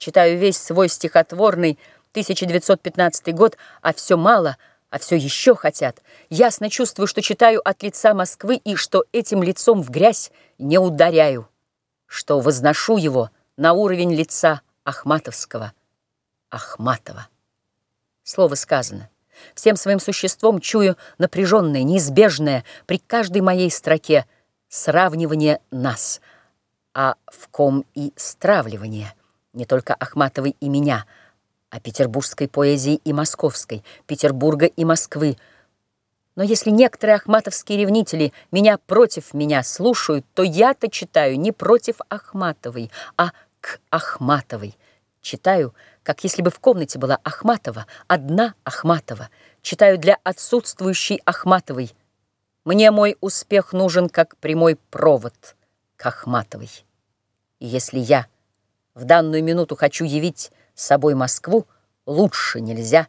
Читаю весь свой стихотворный 1915 год, а все мало, а все еще хотят. Ясно чувствую, что читаю от лица Москвы и что этим лицом в грязь не ударяю, что возношу его на уровень лица Ахматовского. Ахматова. Слово сказано. Всем своим существом чую напряженное, неизбежное при каждой моей строке сравнивание нас, а в ком и стравливание, не только Ахматовой и меня, а петербургской поэзии и московской, Петербурга и Москвы. Но если некоторые ахматовские ревнители меня против меня слушают, то я-то читаю не против Ахматовой, а к Ахматовой. Читаю, как если бы в комнате была Ахматова, одна Ахматова. Читаю для отсутствующей Ахматовой. Мне мой успех нужен, как прямой провод к Ахматовой. И если я в данную минуту хочу явить собой Москву, лучше нельзя,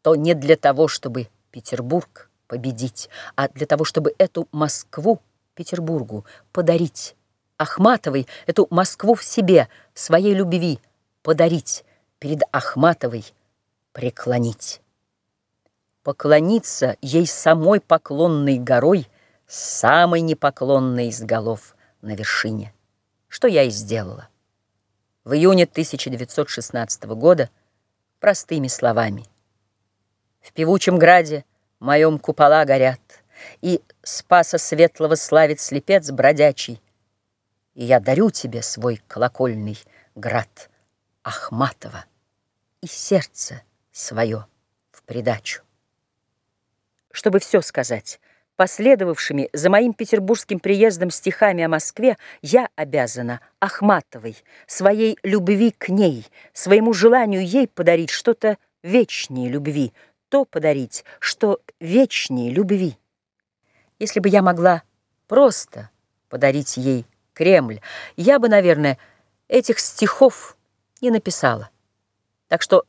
то не для того, чтобы Петербург победить, а для того, чтобы эту Москву Петербургу подарить. Ахматовой эту Москву в себе, в своей любви подарить, перед Ахматовой преклонить. Поклониться ей самой поклонной горой, самой непоклонной из голов на вершине, что я и сделала. В июне 1916 года простыми словами. В певучем граде моем купола горят, И спаса светлого славит слепец бродячий, И я дарю тебе свой колокольный град Ахматова и сердце свое в придачу. Чтобы все сказать, последовавшими за моим петербургским приездом стихами о Москве, я обязана Ахматовой, своей любви к ней, своему желанию ей подарить что-то вечнее любви, то подарить, что вечнее любви. Если бы я могла просто подарить ей Кремль, я бы, наверное, этих стихов не написала. Так что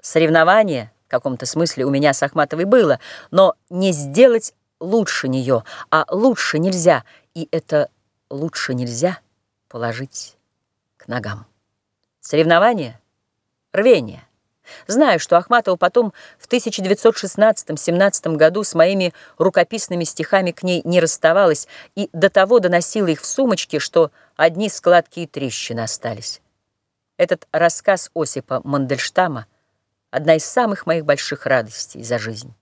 соревнование в каком-то смысле у меня с Ахматовой было, но не сделать лучше нее, а лучше нельзя, и это лучше нельзя положить к ногам. Соревнование, рвение. Знаю, что Ахматова потом в 1916-17 году с моими рукописными стихами к ней не расставалась и до того доносила их в сумочке, что одни складки и трещины остались. Этот рассказ Осипа Мандельштама — одна из самых моих больших радостей за жизнь.